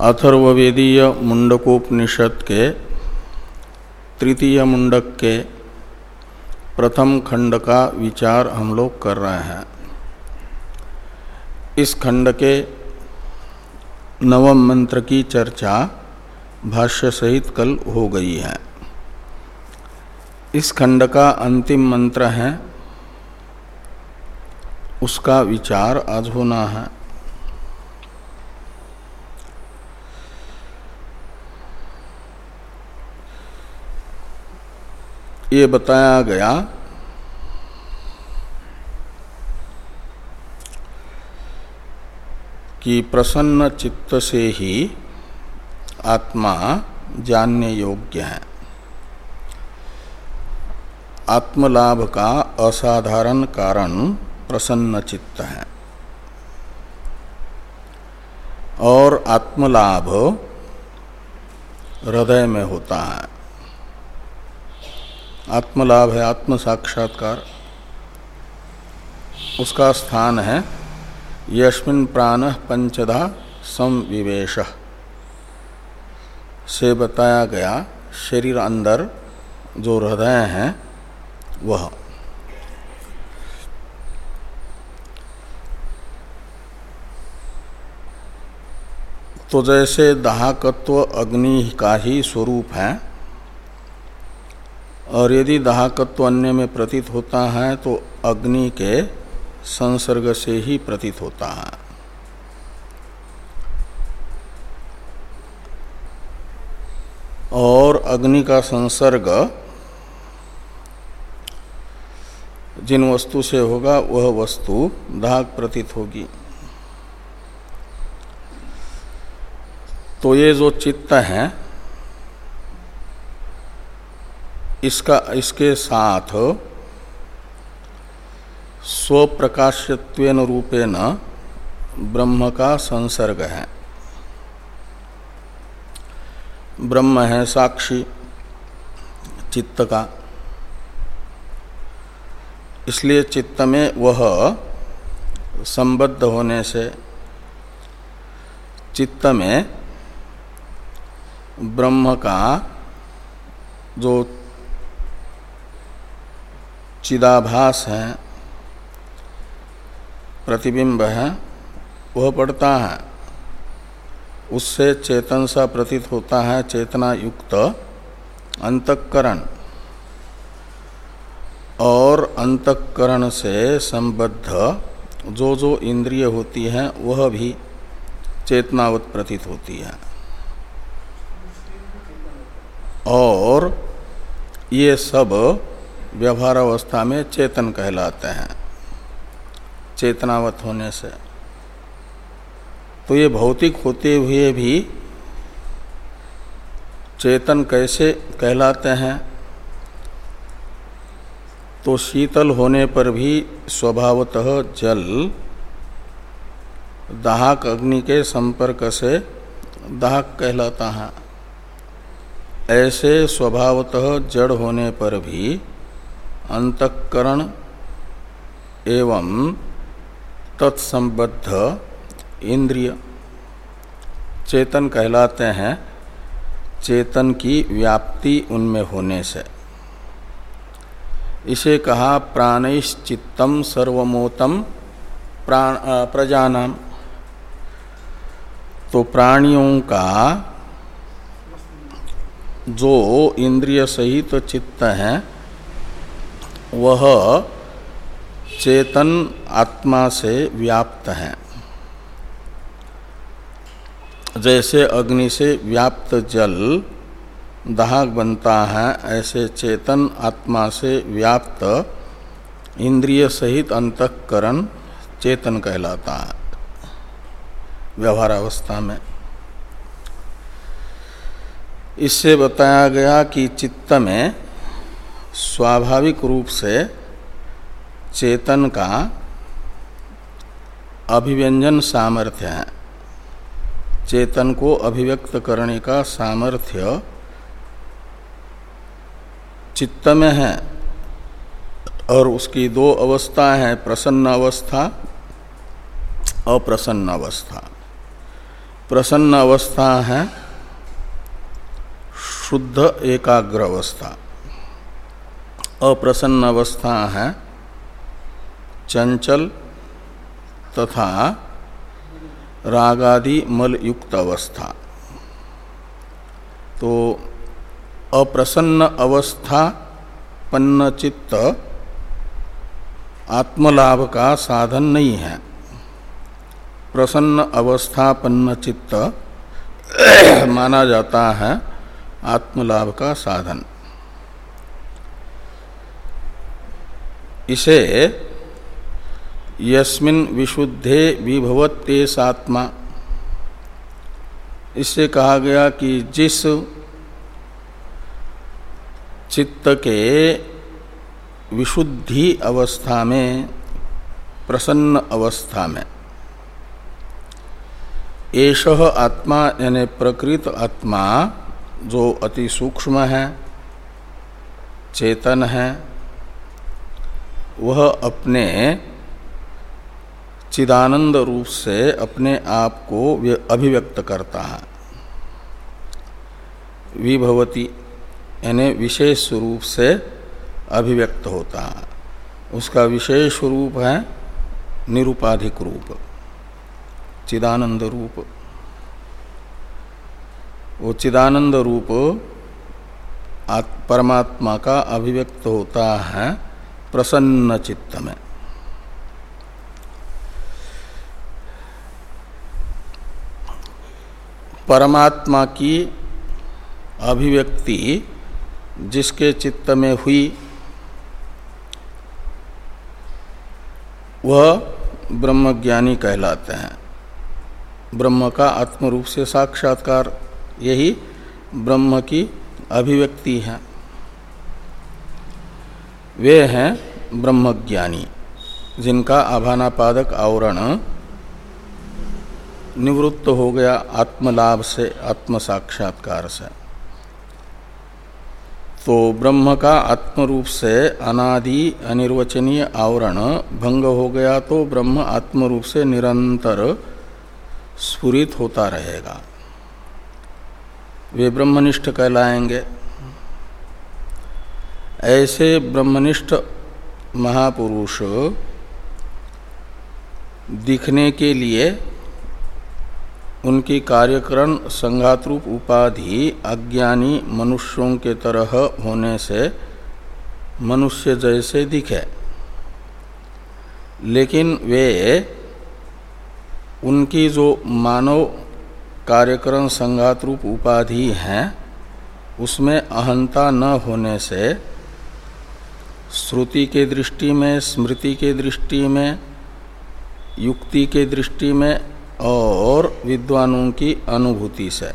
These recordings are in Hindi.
अथर्ववेदीय मुंडकोपनिषद के तृतीय मुंडक के प्रथम खंड का विचार हम लोग कर रहे हैं। इस खंड के नवम मंत्र की चर्चा भाष्य सहित कल हो गई है। इस खंड का अंतिम मंत्र है, उसका विचार आज होना है। ये बताया गया कि प्रसन्न चित्त से ही आत्मा जानने योग्य है। आत्मलाभ का असाधारण कारण प्रसन्न चित्त है। और आत्मलाभ हृदय में होता है। आत्मलाभ है आत्म साक्षात्कार उसका स्थान है यस्मिन प्राण पंचधा संविवेश। से बताया गया शरीर अंदर जो हृदय है, वह। तो जैसे दाहकत्व अग्नि का ही स्वरूप है और यदि दाहकत्व अन्य में प्रतीत होता है तो अग्नि के संसर्ग से ही प्रतीत होता है। और अग्नि का संसर्ग जिन वस्तु से होगा, वह वस्तु दाहक प्रतीत होगी। तो ये जो चित्त है इसका, इसके साथ स्वप्रकाशत्वेन रूपेण ब्रह्म का संसर्ग है। ब्रह्म है साक्षी, चित्त का। इसलिए चित्त में वह संबद्ध होने से चित्त में ब्रह्म का जो चिदाभास है, प्रतिबिंब है, वह पड़ता है। उससे चेतन सा प्रतीत होता है, चेतना युक्त, अंतकरण। और अंतकरण से संबद्ध जो जो इंद्रिय होती हैं, वह भी चेतनावत प्रतीत होती है। और ये सब व्यवहार अवस्था में चेतन कहलाते हैं। चेतनावत होने से। तो ये भौतिक होते हुए भी चेतन कैसे कहलाते हैं? तो शीतल होने पर भी स्वभावतः जल दाहक अग्नि के संपर्क से दाहक कहलाता है। ऐसे स्वभावतः जड़ होने पर भी अंतकरण एवं तत्संबद्ध इंद्रिय। चेतन कहलाते हैं, चेतन की व्याप्ति उनमें होने से। इसे कहा प्राणिश्चित्तम सर्वमोतम प्राण प्रजानाम। तो प्राणियों का जो इंद्रिय सहित तो चित्त है वह चेतन आत्मा से व्याप्त है। जैसे अग्नि से व्याप्त जल दाहक बनता है, ऐसे चेतन आत्मा से व्याप्त इंद्रिय सहित अंतकरण चेतन कहलाता है व्यवहार अवस्था में। इससे बताया गया कि चित्त में स्वाभाविक रूप से चेतन का अभिव्यंजन सामर्थ्य है। चेतन को अभिव्यक्त करने का सामर्थ्य चित्त में है और उसकी दो अवस्था है, प्रसन्न अवस्था, अप्रसन्न अवस्था। प्रसन्न अवस्था है शुद्ध एकाग्र अवस्था। अप्रसन्न अवस्था है। चंचल तथा रागादि मल युक्त अवस्था। तो अप्रसन्न अवस्था पन्न चित्त आत्मलाभ का साधन नहीं है। प्रसन्न अवस्थापन्न चित्त माना जाता है आत्मलाभ का साधन। इसे यस्मिन विशुद्धे विभवते सात्मा इससे कहा गया कि जिस चित्त के विशुद्धि अवस्था में, प्रसन्न अवस्था में, एष आत्मा यानी प्रकृत आत्मा जो अति सूक्ष्म है, चेतन है वह अपने चिदानंद रूप से अपने आप को अभिव्यक्त करता है। विभवती, यानी विशेष रूप से अभिव्यक्त होता है। उसका विशेष रूप है निरुपाधिक रूप, चिदानंद रूप। वो चिदानंद रूप परमात्मा का अभिव्यक्त होता है। प्रसन्न चित्त में परमात्मा की अभिव्यक्ति जिसके चित्त में हुई, वह ब्रह्मज्ञानी कहलाते हैं। ब्रह्म का आत्म रूप से साक्षात्कार, यही ब्रह्म की अभिव्यक्ति है। वे हैं ब्रह्मज्ञानी, जिनका आभानापादक आवरण निवृत्त हो गया आत्मलाभ से आत्म साक्षात्कार से। तो ब्रह्म का आत्म रूप से अनादि अनिर्वचनीय आवरण भंग हो गया तो ब्रह्म आत्म रूप से निरंतर स्फुरित होता रहेगा। वे ब्रह्मनिष्ठ कहलाएँगे। ऐसे ब्रह्मनिष्ठ महापुरुष दिखने के लिए उनकी कार्यकरण संघात रूप उपाधि अज्ञानी मनुष्यों के तरह होने से मनुष्य जैसे दिखे। लेकिन वे उनकी जो मानव कार्यकरण संघात रूप उपाधि हैं, उसमें अहंता न होने से श्रुति के दृष्टि में, स्मृति के दृष्टि में, युक्ति के दृष्टि में और विद्वानों की अनुभूति से।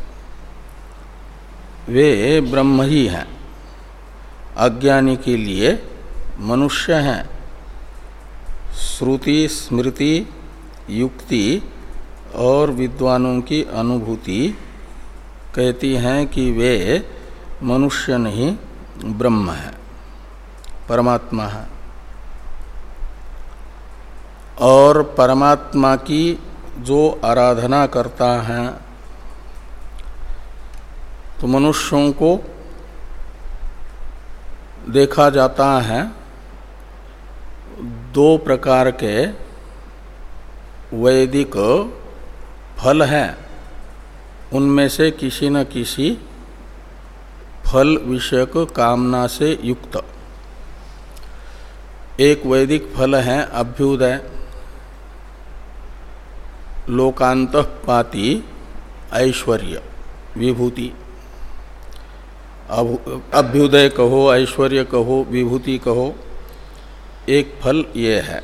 वे ब्रह्म ही हैं, अज्ञानी के लिए मनुष्य हैं। श्रुति, स्मृति, युक्ति और विद्वानों की अनुभूति कहती हैं कि वे मनुष्य नहीं, ब्रह्म है। परमात्मा है। और परमात्मा की जो आराधना करता है तो मनुष्यों को देखा जाता है दो प्रकार के वैदिक फल हैं। उनमें से किसी न किसी फल विषयक कामना से युक्त। एक वैदिक फल है, अभ्युदय। लोकांत पाती ऐश्वर्य, विभूति। अभ्युदय कहो, ऐश्वर्य कहो, विभूति कहो, एक फल ये है।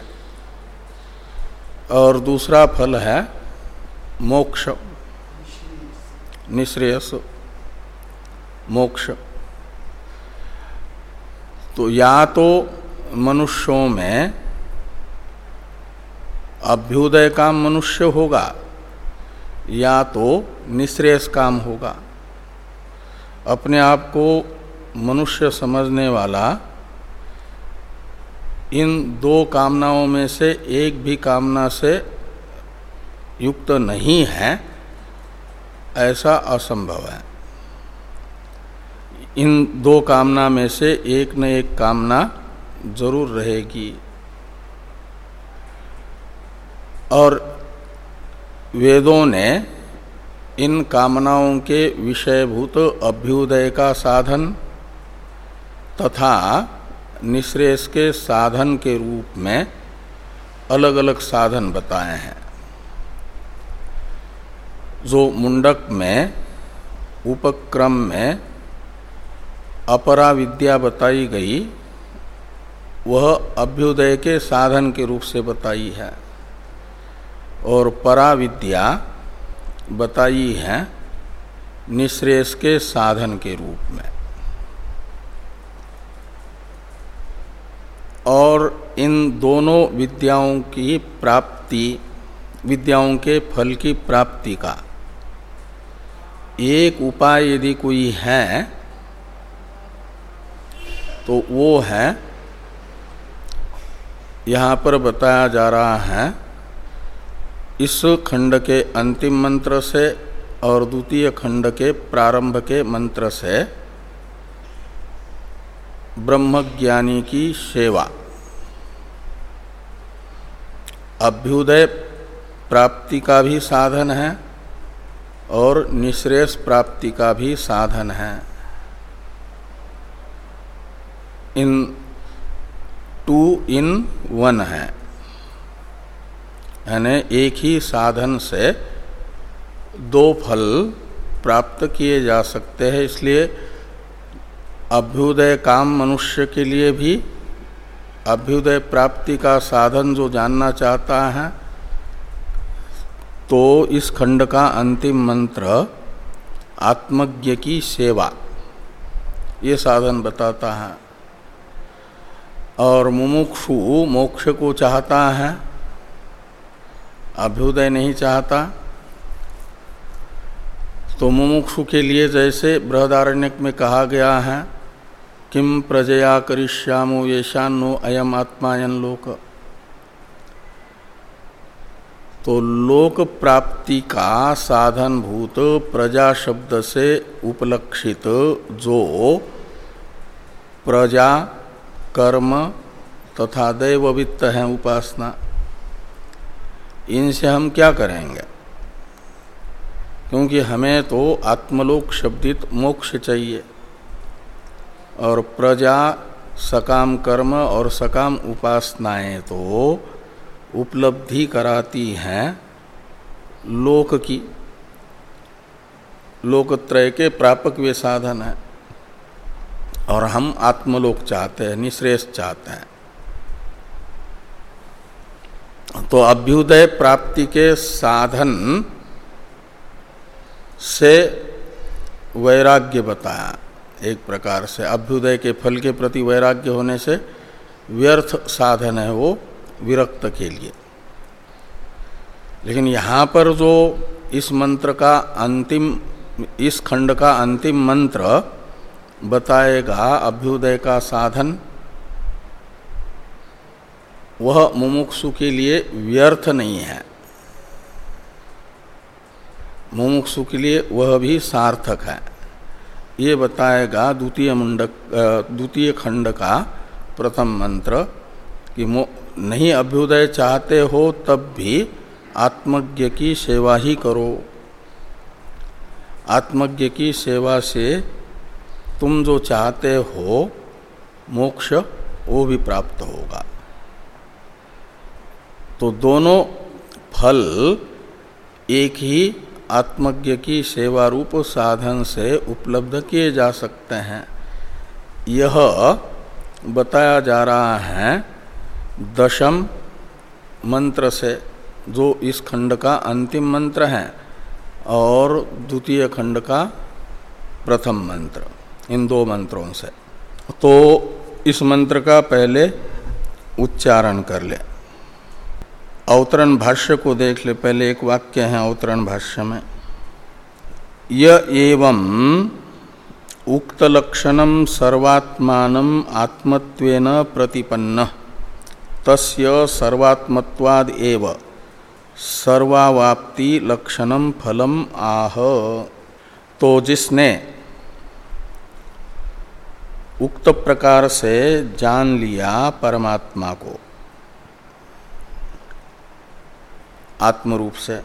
और दूसरा फल है मोक्ष। निश्रेयस। मोक्ष। तो या तो मनुष्यों में अभ्युदय काम मनुष्य होगा, या तो निश्रेयस काम होगा। अपने आप को मनुष्य समझने वाला इन दो कामनाओं में से एक भी कामना से युक्त नहीं है, ऐसा असंभव है। इन दो कामना में से एक न एक कामना ज़रूर रहेगी। और वेदों ने इन कामनाओं के विषयभूत अभ्युदय का साधन तथा निश्रेष के साधन के रूप में अलग अलग साधन बताए हैं। जो मुंडक में, उपक्रम में अपरा विद्या बताई गई वह अभ्युदय के साधन के रूप से बताई है और परा विद्या बताई है निश्रेष के साधन के रूप में। और इन दोनों विद्याओं की प्राप्ति, विद्याओं के फल की प्राप्ति का एक उपाय यदि कोई है तो वो है यहाँ पर बताया जा रहा है, इस खंड के अंतिम मंत्र से और द्वितीय खंड के प्रारंभ के मंत्र से ब्रह्मज्ञानी की सेवा। अभ्युदय प्राप्ति का भी साधन है और निश्रेष प्राप्ति का भी साधन है। इन टू इन वन है। यानी एक ही साधन से दो फल प्राप्त किए जा सकते हैं, इसलिए अभ्युदय काम मनुष्य के लिए भी अभ्युदय प्राप्ति का साधन जो जानना चाहता है तो इस खंड का अंतिम मंत्र आत्मज्ञ की सेवा, ये साधन बताता है। और मुमुक्षु मोक्ष को चाहता है, अभ्युदय नहीं चाहता तो मुमुक्षु के लिए जैसे बृहदारण्यक में कहा गया है किम प्रजया करिष्यामो येषान्नो अयम आत्मायन लोक। तो लोक प्राप्ति का साधन भूत प्रजा शब्द से उपलक्षित जो प्रजा कर्म तथा दैव वित्त है उपासना। इनसे हम क्या करेंगे? क्योंकि हमें तो आत्मलोक शब्दित मोक्ष चाहिए। और प्रजा, सकाम कर्म और सकाम उपासनाएँ तो उपलब्धि कराती हैं लोक की। लोकत्रय के प्रापक वे साधन है। और हम आत्मलोक चाहते हैं निश्रेष चाहते हैं। तो अभ्युदय प्राप्ति के साधन से वैराग्य बताया, एक प्रकार से अभ्युदय के फल के प्रति वैराग्य होने से व्यर्थ साधन है वो विरक्त के लिए। लेकिन यहाँ पर जो इस मंत्र का अंतिम, इस खंड का अंतिम मंत्र बताएगा अभ्युदय का साधन। वह मुमुक्षु के लिए व्यर्थ नहीं है। मुमुक्षु के लिए वह भी सार्थक है। ये बताएगा द्वितीय मुंडक द्वितीय खंड का प्रथम मंत्र कि नहीं अभ्युदय चाहते हो तब भी आत्मज्ञ की सेवा ही करो। आत्मज्ञ की सेवा से तुम जो चाहते हो, मोक्ष वो भी प्राप्त होगा। तो दोनों फल एक ही आत्मज्ञ की सेवा रूप साधन से उपलब्ध किए जा सकते हैं। यह बताया जा रहा है दशम मंत्र से, जो इस खंड का अंतिम मंत्र है, और द्वितीय खंड का प्रथम मंत्र। इन दो मंत्रों से। तो इस मंत्र का पहले उच्चारण कर ले। अवतरण भाष्य को देख ले, पहले एक वाक्य है अवतरण भाष्य में। य एवं उक्त लक्षणम सर्वात्मान आत्मत्वेन प्रतिपन्न। तस्य सर्वात्मत्वाद एव सर्वावाप्ति लक्षणम फलम आह। तो जिसने उक्त प्रकार से जान लिया परमात्मा को। आत्मरूप से।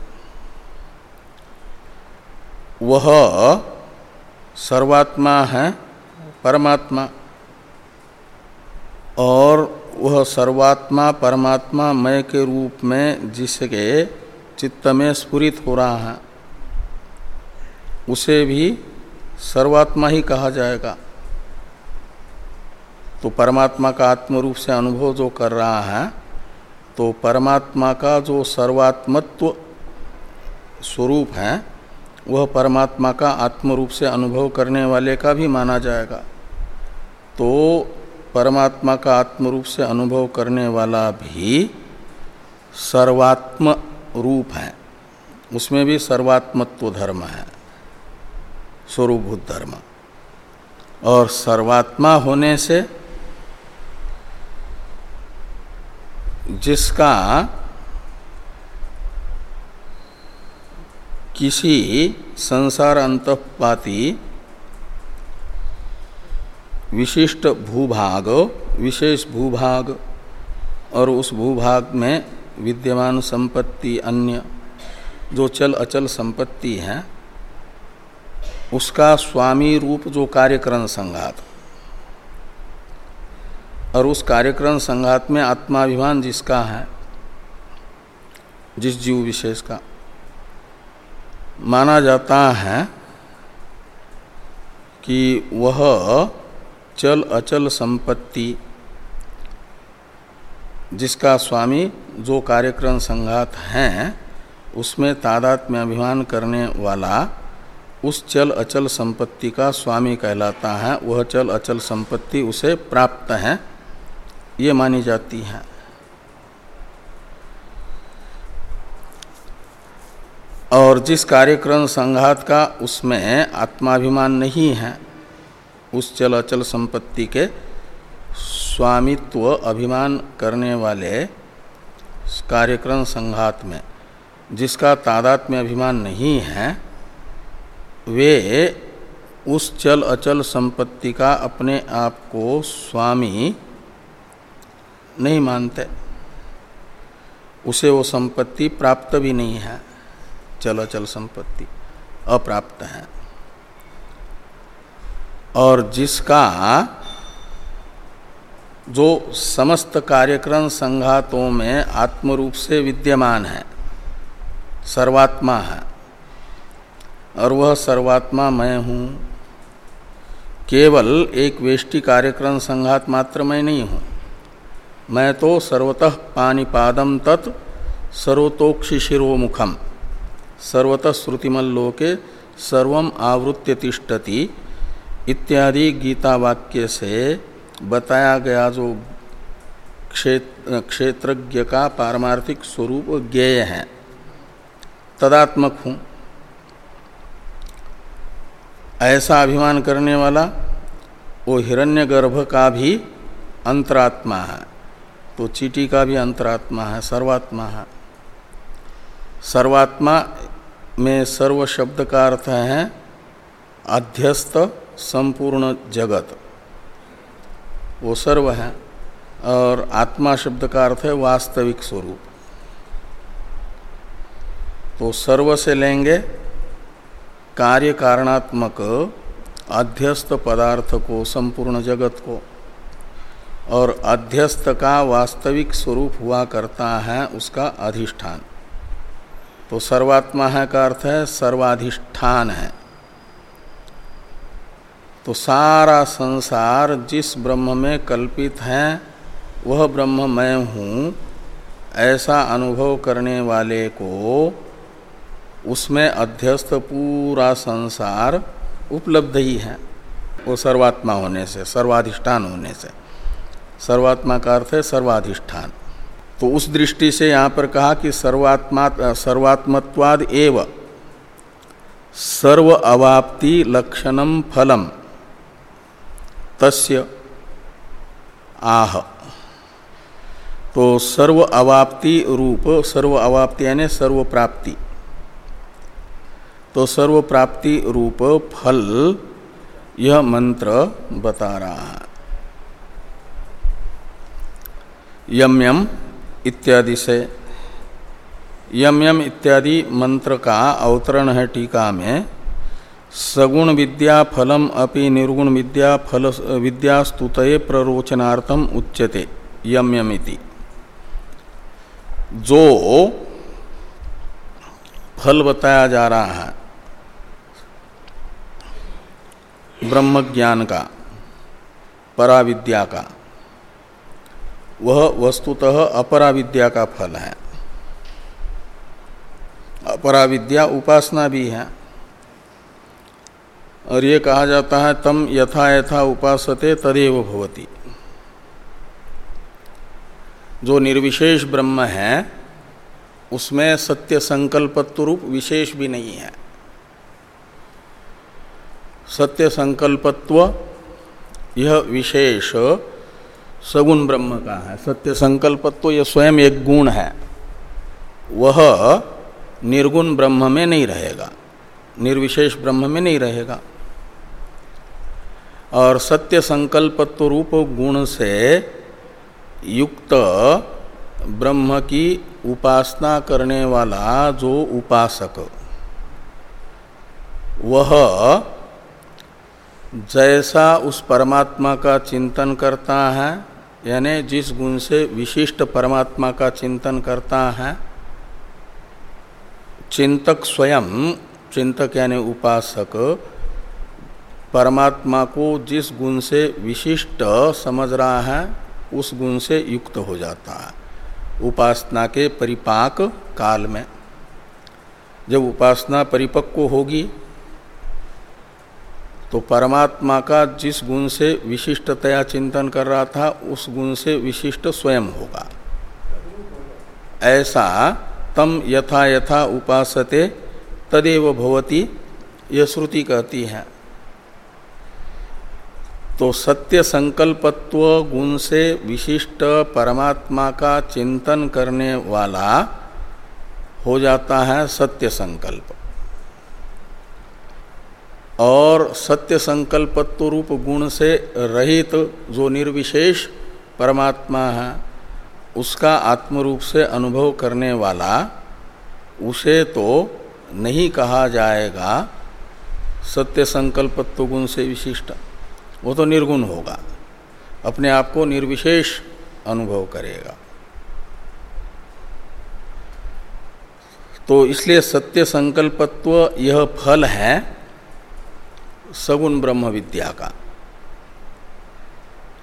वह सर्वात्मा है, परमात्मा। और वह सर्वात्मा, परमात्मा मय के रूप में जिसके चित्त में स्फुरित हो रहा है, उसे भी सर्वात्मा ही कहा जाएगा। तो परमात्मा का आत्म रूप से अनुभव जो कर रहा है तो परमात्मा का जो सर्वात्मत्व स्वरूप है, वह परमात्मा का आत्म रूप से अनुभव करने वाले का भी माना जाएगा। तो परमात्मा का आत्म रूप से अनुभव करने वाला भी सर्वात्म रूप है। उसमें भी सर्वात्मत्व धर्म है स्वरूभूत धर्म। और सर्वात्मा होने से जिसका किसी संसार अंतपाती विशिष्ट भूभाग, विशेष भूभाग और उस भूभाग में विद्यमान संपत्ति अन्य जो चल अचल संपत्ति है, उसका स्वामी रूप जो कार्यकरण संघात। और उस कार्यक्रम संघात में आत्माभिमान जिसका है, जिस जीव विशेष का, माना जाता है कि वह चल अचल संपत्ति, जिसका स्वामी जो कार्यक्रम संघात हैं, उसमें तादात्म्य अभिमान करने वाला उस चल अचल संपत्ति का स्वामी कहलाता है। वह चल अचल संपत्ति उसे प्राप्त है। ये मानी जाती है। और जिस कार्यक्रम संघात का उसमें आत्माभिमान नहीं है, उस चल अचल संपत्ति के स्वामित्व अभिमान करने वाले कार्यक्रम संघात में जिसका तादात्म्य अभिमान नहीं है, वे उस चल अचल संपत्ति का अपने आप को स्वामी नहीं मानते। उसे वो संपत्ति प्राप्त भी नहीं है। चल संपत्ति अप्राप्त है। और जिसका जो समस्त कार्यक्रम संघातों में आत्मरूप से विद्यमान है, सर्वात्मा है, और वह सर्वात्मा मैं हूँ, केवल एक वेष्टि कार्यक्रम संघात मात्र मैं नहीं हूँ। मैं तो सर्वतः पानीपादम तत् सर्वतोक्षि शिरोमुखम सर्वतः श्रुतिमल्लोके सर्व आवृत्य तिष्ठति इत्यादि गीता वाक्य से बताया गया जो क्षेत्र क्षेत्रज्ञ का पारमार्थिक स्वरूप ज्ञेय है। तदात्मक हूँ। ऐसा अभिमान करने वाला वो हिरण्यगर्भ का भी अंतरात्मा है। तो चीटी का भी अंतरात्मा है, सर्वात्मा है। सर्वात्मा में सर्व शब्द का अर्थ है अध्यस्त संपूर्ण जगत। वो सर्व है और आत्मा शब्द का अर्थ है वास्तविक स्वरूप। तो सर्व से लेंगे कार्य कारणात्मक अध्यस्त पदार्थ को, संपूर्ण जगत को। और अध्यस्त का वास्तविक स्वरूप हुआ करता है उसका अधिष्ठान। तो सर्वात्मा है का अर्थ है सर्वाधिष्ठान है। तो सारा संसार जिस ब्रह्म में कल्पित है, वह ब्रह्म मैं हूँ, ऐसा अनुभव करने वाले को उसमें अध्यस्त पूरा संसार उपलब्ध ही है। वो सर्वात्मा होने से, सर्वाधिष्ठान होने से। सर्वात्मा का अर्थ है सर्वाधिष्ठान। तो उस दृष्टि से यहाँ पर कहा कि सर्वात्मा, सर्वात्मत्वाद एव सर्व अवाप्ति लक्षणम फलम। तस्य आह। तो सर्व अवाप्ति रूप, सर्व अवाप्ति यानी सर्व प्राप्ति। तो सर्व प्राप्ति रूप फल, यह मंत्र बता रहा है। यम यम इत्यादि से। यम यम इत्यादि मंत्र का अवतरण है टीका में। सगुण विद्या फलम अपि निर्गुण विद्या फल विद्या स्तुत प्ररोचनार्थम उच्यते। यम यमिति जो फल बताया जा रहा है ब्रह्म ज्ञान का, पराविद्या का वह वस्तुतः अपराविद्या का फल है। अपराविद्या उपासना भी है। और ये कहा जाता है, तम यथा यथा उपासते तदेव भवती। जो निर्विशेष ब्रह्म है, उसमें सत्य संकल्पत्व रूप विशेष भी नहीं है। सत्य संकल्पत्व, यह विशेष सगुण ब्रह्म का है, सत्य संकल्पत्व यह स्वयं एक गुण है। वह निर्गुण ब्रह्म में नहीं रहेगा, निर्विशेष ब्रह्म में नहीं रहेगा। और सत्य संकल्पत्व रूप गुण से युक्त ब्रह्म की उपासना करने वाला जो उपासक, वह जैसा उस परमात्मा का चिंतन करता है यानी जिस गुण से विशिष्ट परमात्मा का चिंतन करता है, चिंतक स्वयं, चिंतक यानी उपासक, परमात्मा को जिस गुण से विशिष्ट समझ रहा है, उस गुण से युक्त हो जाता है। उपासना के परिपाक काल में। जब उपासना परिपक्व होगी तो परमात्मा का जिस गुण से विशिष्टतया चिंतन कर रहा था, उस गुण से विशिष्ट स्वयं होगा। ऐसा तम यथा यथा उपासते तदेव भवती यह श्रुति कहती है। तो सत्य संकल्पत्व गुण से विशिष्ट परमात्मा का चिंतन करने वाला हो जाता है सत्य संकल्प। और सत्य संकल्पत्व रूप गुण से रहित जो निर्विशेष परमात्मा है, उसका आत्मरूप से अनुभव करने वाला, उसे तो नहीं कहा जाएगा सत्य संकल्पत्व गुण से विशिष्ट। वो तो निर्गुण होगा, अपने आप को निर्विशेष अनुभव करेगा। तो इसलिए सत्य संकल्पत्व यह फल है सगुण ब्रह्म विद्या का।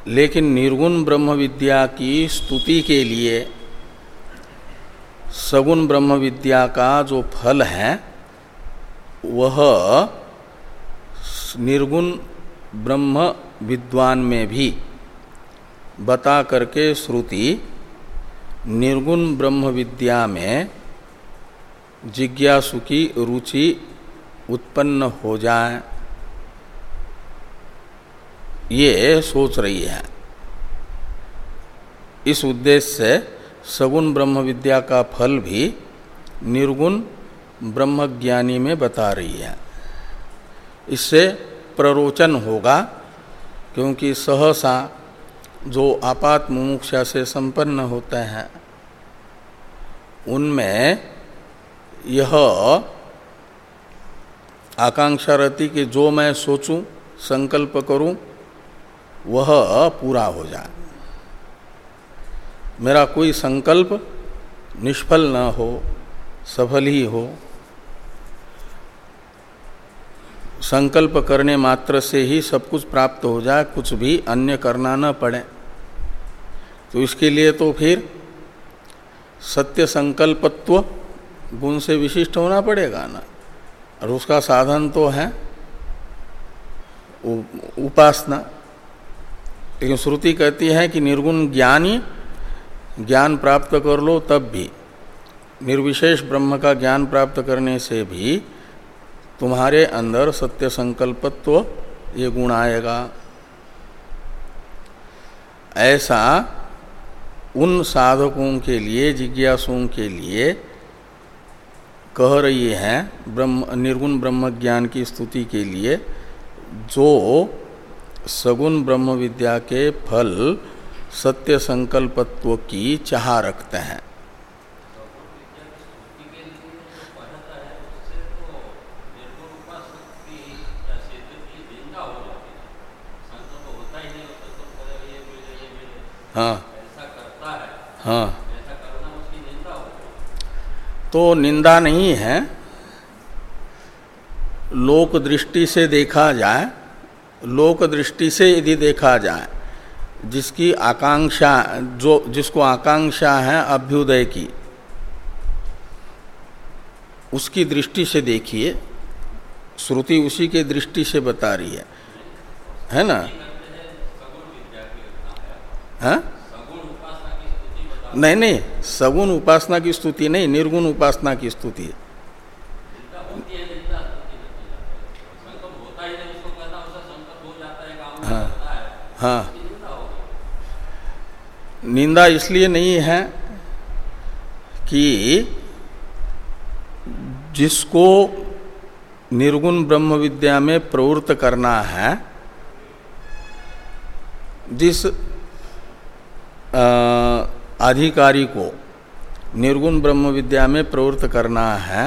लेकिन निर्गुण ब्रह्म विद्या की स्तुति के लिए सगुण ब्रह्म विद्या का जो फल है, वह निर्गुण ब्रह्म विद्वान में भी बता करके श्रुति निर्गुण ब्रह्म विद्या में जिज्ञासु की रुचि उत्पन्न हो जाए। ये सोच रही है। इस उद्देश्य से सगुण ब्रह्म विद्या का फल भी निर्गुण ब्रह्मज्ञानी में बता रही है। इससे प्ररोचन होगा, क्योंकि सहसा जो आपात मुमुक्षा से संपन्न होते हैं, उनमें यह आकांक्षा रहती कि जो मैं सोचूं, संकल्प करूँ वह पूरा हो जाए। मेरा कोई संकल्प निष्फल न हो, सफल ही हो। संकल्प करने मात्र से ही सब कुछ प्राप्त हो जाए, कुछ भी अन्य करना न पड़े। तो इसके लिए तो फिर सत्य संकल्पत्व गुण से विशिष्ट होना पड़ेगा ना। और उसका साधन तो है उपासना। लेकिन श्रुति कहती है कि निर्गुण ज्ञानी ज्ञान प्राप्त कर लो तब भी। निर्विशेष ब्रह्म का ज्ञान प्राप्त करने से भी तुम्हारे अंदर सत्य संकल्पत्व ये गुण आएगा। ऐसा उन साधकों के लिए, जिज्ञासुओं के लिए कह रही है ब्रह्म, निर्गुण ब्रह्म ज्ञान की स्तुति के लिए, जो सगुण ब्रह्म विद्या के फल सत्य संकल्पत्व की चाह रखते हैं। हाँ। हाँ। तो निंदा नहीं है। लोक दृष्टि से देखा जाए लोक दृष्टि से यदि देखा जाए, जिसकी आकांक्षा, जो, जिसको आकांक्षा है अभ्युदय की, उसकी दृष्टि से देखिए, श्रुति उसी के दृष्टि से बता रही है। है ना? हाँ? नहीं नहीं, सगुण उपासना की स्तुति नहीं, निर्गुण उपासना की स्तुति है। हाँ। हाँ। निंदा इसलिए नहीं है कि जिसको निर्गुण ब्रह्म विद्या में प्रवृत्त करना है, जिस अधिकारी को निर्गुण ब्रह्म विद्या में प्रवृत्त करना है,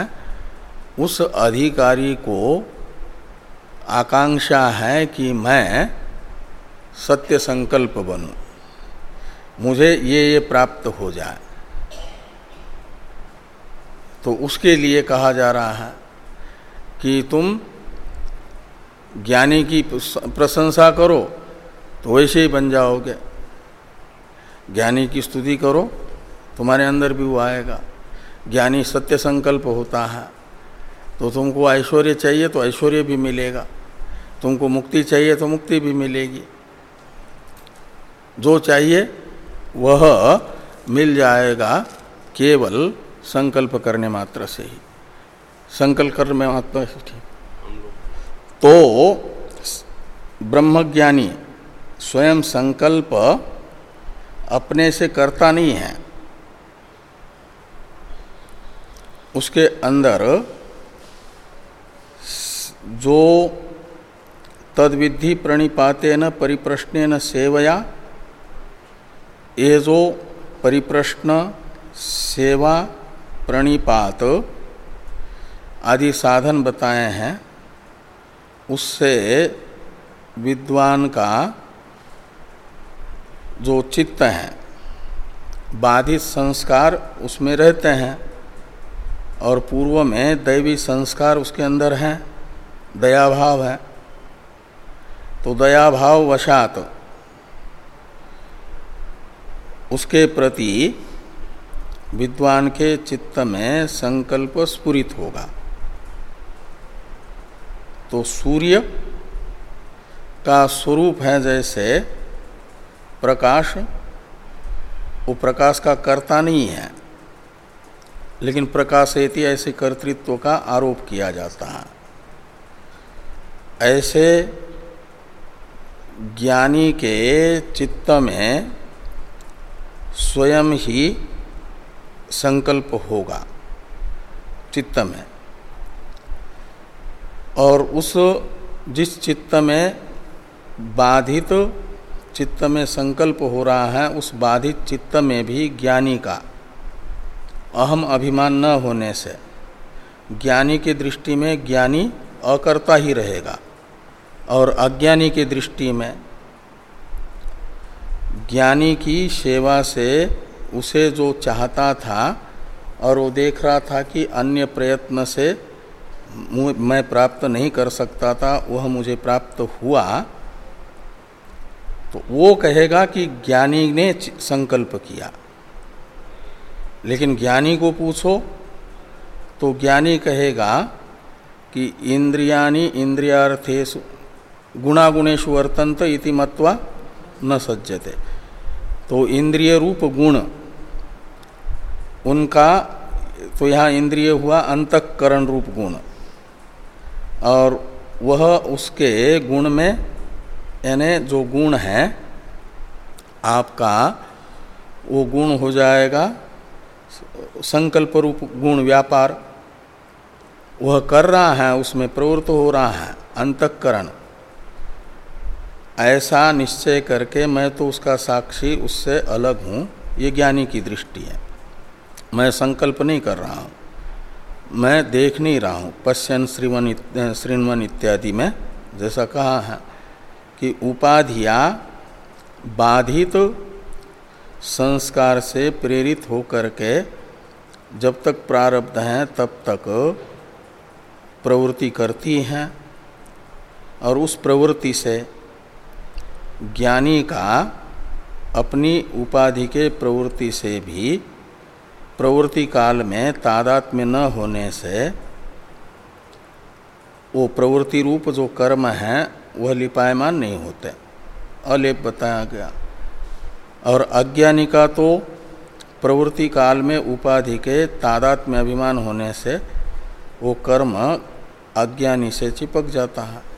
उस अधिकारी को आकांक्षा है कि मैं सत्य संकल्प बनूं। मुझे ये ये प्राप्त हो जाए। तो उसके लिए कहा जा रहा है कि तुम ज्ञानी की प्रशंसा करो तो वैसे ही बन जाओगे। ज्ञानी की स्तुति करो, तुम्हारे अंदर भी वो आएगा। ज्ञानी सत्य संकल्प होता है तो तुमको ऐश्वर्य चाहिए तो ऐश्वर्य भी मिलेगा। तुमको मुक्ति चाहिए तो मुक्ति भी मिलेगी। जो चाहिए, वह मिल जाएगा केवल संकल्प करने मात्र से ही। संकल्प करने मात्र से ठीक। तो ब्रह्मज्ञानी स्वयं संकल्प अपने से करता नहीं है। उसके अंदर जो तद्विधि प्रणिपातेन परिप्रश्न सेवया ये जो परिप्रश्न सेवा प्रणिपात आदि साधन बताए हैं, उससे विद्वान का जो चित्त है, बाधित संस्कार उसमें रहते हैं और पूर्व में दैवी संस्कार उसके अंदर हैं दया भाव है। तो दया भाव वशात उसके प्रति विद्वान के चित्त में संकल्प स्फुरित होगा। तो सूर्य का स्वरूप है जैसे प्रकाश, वो प्रकाश का कर्ता नहीं है, लेकिन प्रकाशयति ऐसे कर्तृत्व का आरोप किया जाता है। ऐसे ज्ञानी के चित्त में स्वयं ही संकल्प होगा, चित्त में। और उस, जिस चित्त में बाधित चित्त में संकल्प हो रहा है, उस बाधित चित्त में भी ज्ञानी का अहम अभिमान न होने से, ज्ञानी की दृष्टि में ज्ञानी अकर्ता ही रहेगा। और अज्ञानी की दृष्टि में ज्ञानी की सेवा से उसे जो चाहता था और वो देख रहा था कि अन्य प्रयत्न से मैं प्राप्त नहीं कर सकता था, वह मुझे प्राप्त हुआ तो वो कहेगा कि ज्ञानी ने संकल्प किया। लेकिन ज्ञानी को पूछो तो ज्ञानी कहेगा कि इंद्रियानी इंद्रियार्थेशु गुणागुणेशु वर्तंत इति मत्वा न सज्जते। तो इंद्रिय रूप गुण, उनका तो यहाँ इंद्रिय हुआ अंतकरण रूप गुण। और वह उसके गुण में, यानी जो गुण है, आपका, वो गुण हो जाएगा, संकल्प रूप गुण व्यापार। वह कर रहा है, उसमें प्रवृत्त हो रहा है, अंतकरण। ऐसा निश्चय करके मैं तो उसका साक्षी उससे अलग हूँ, ये ज्ञानी की दृष्टि है। मैं संकल्प नहीं कर रहा हूँ। मैं देख नहीं रहा हूँ। पश्यन श्रीवन श्रीवन इत्यादि में जैसा कहा है कि उपाधिया बाधित तो संस्कार से प्रेरित होकर के जब तक प्रारब्ध हैं, तब तक प्रवृत्ति करती हैं। और उस प्रवृत्ति से ज्ञानी का अपनी उपाधि के प्रवृत्ति से भी प्रवृत्ति काल में तादात में न होने से वो प्रवृत्ति रूप जो कर्म है, वह लिपायमान नहीं होते। अलेप बताया गया। और अज्ञानी का तो प्रवृत्ति काल में उपाधि के तादात में अभिमान होने से वो कर्म अज्ञानी से चिपक जाता है।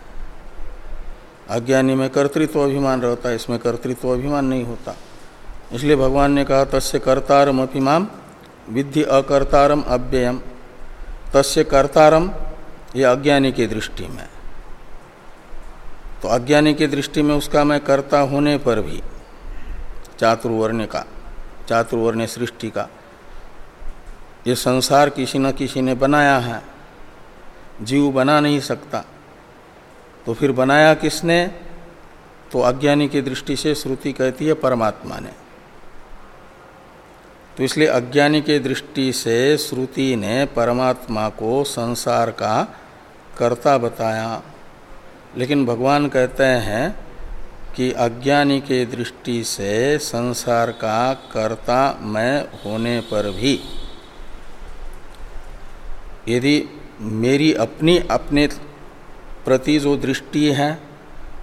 अज्ञानी में कर्तृत्व अभिमान रहता है, इसमें कर्तृत्व अभिमान नहीं होता। इसलिए भगवान ने कहा, तस्य कर्तारम अभिमाम विधि अकर्तारम अव्ययम। तस्य कर्तारम, ये अज्ञानी की दृष्टि में। तो अज्ञानी की दृष्टि में उसका मैं कर्ता होने पर भी चातुर्वर्ण का चातुर्वर्ण्य सृष्टि का, ये संसार किसी न किसी ने बनाया है, जीव बना नहीं सकता। तो फिर बनाया किसने? तो अज्ञानी की दृष्टि से श्रुति कहती है परमात्मा ने। तो इसलिए अज्ञानी के दृष्टि से श्रुति ने परमात्मा को संसार का कर्ता बताया। लेकिन भगवान कहते हैं कि अज्ञानी के दृष्टि से संसार का कर्ता मैं होने पर भी यदि मेरी अपनी अपने प्रति जो दृष्टि है,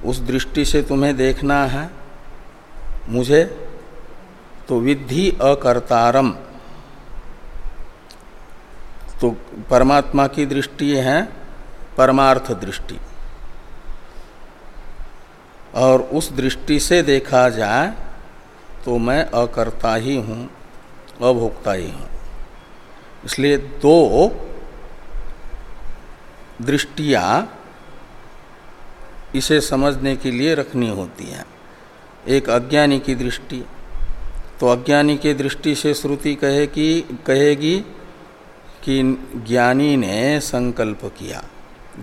उस दृष्टि से तुम्हें देखना है। मुझे तो विधि अकर्तारम। तो परमात्मा की दृष्टि है, परमार्थ दृष्टि। और उस दृष्टि से देखा जाए तो मैं अकर्ता ही हूँ, अभोक्ता ही हूँ। इसलिए दो दृष्टियाँ इसे समझने के लिए रखनी होती है। एक अज्ञानी की दृष्टि। तो अज्ञानी के दृष्टि से श्रुति कहे कि, कहेगी कि ज्ञानी ने संकल्प किया।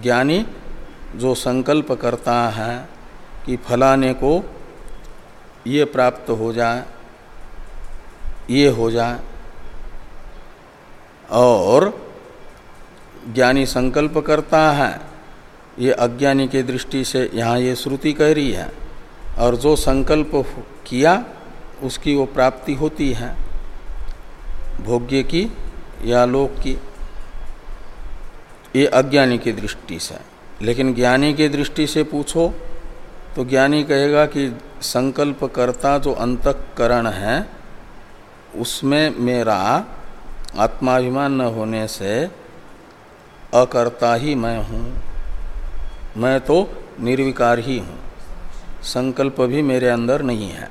ज्ञानी जो संकल्प करता है कि फलाने को ये प्राप्त हो जाए, ये हो जाए, और ज्ञानी संकल्प करता है ये अज्ञानी के दृष्टि से यहाँ ये श्रुति कह रही है, और जो संकल्प किया, उसकी वो प्राप्ति होती है। भोग्य की या लोक की। ये अज्ञानी की दृष्टि से। लेकिन ज्ञानी की दृष्टि से पूछो तो ज्ञानी कहेगा कि संकल्प करता जो अंतकरण है, उसमें मेरा आत्माभिमान न होने से अकर्ता ही मैं हूँ। मैं तो निर्विकार ही हूँ। संकल्प भी मेरे अंदर नहीं है।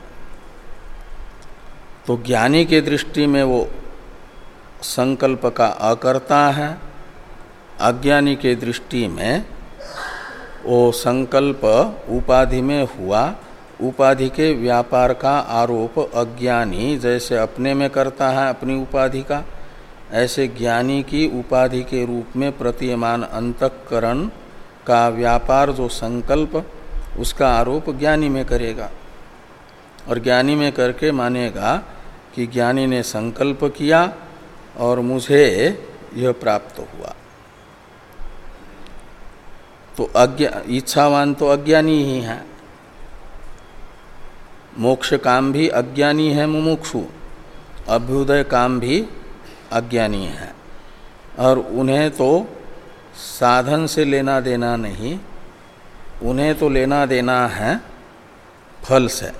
तो ज्ञानी के दृष्टि में वो संकल्प का अकर्ता है। अज्ञानी के दृष्टि में वो संकल्प उपाधि में हुआ। उपाधि के व्यापार का आरोप अज्ञानी जैसे अपने में करता है अपनी उपाधि का। ऐसे ज्ञानी की उपाधि के रूप में प्रतीयमान अंतकरण का व्यापार जो संकल्प, उसका आरोप ज्ञानी में करेगा। और ज्ञानी में करके मानेगा कि ज्ञानी ने संकल्प किया और मुझे यह प्राप्त हुआ। तो अज्ञा, इच्छावान तो अज्ञानी ही है। मोक्ष काम भी अज्ञानी है मुमुक्षु। अभ्युदय काम भी अज्ञानी है। और उन्हें तो साधन से लेना देना नहीं, उन्हें तो लेना देना है, फल से।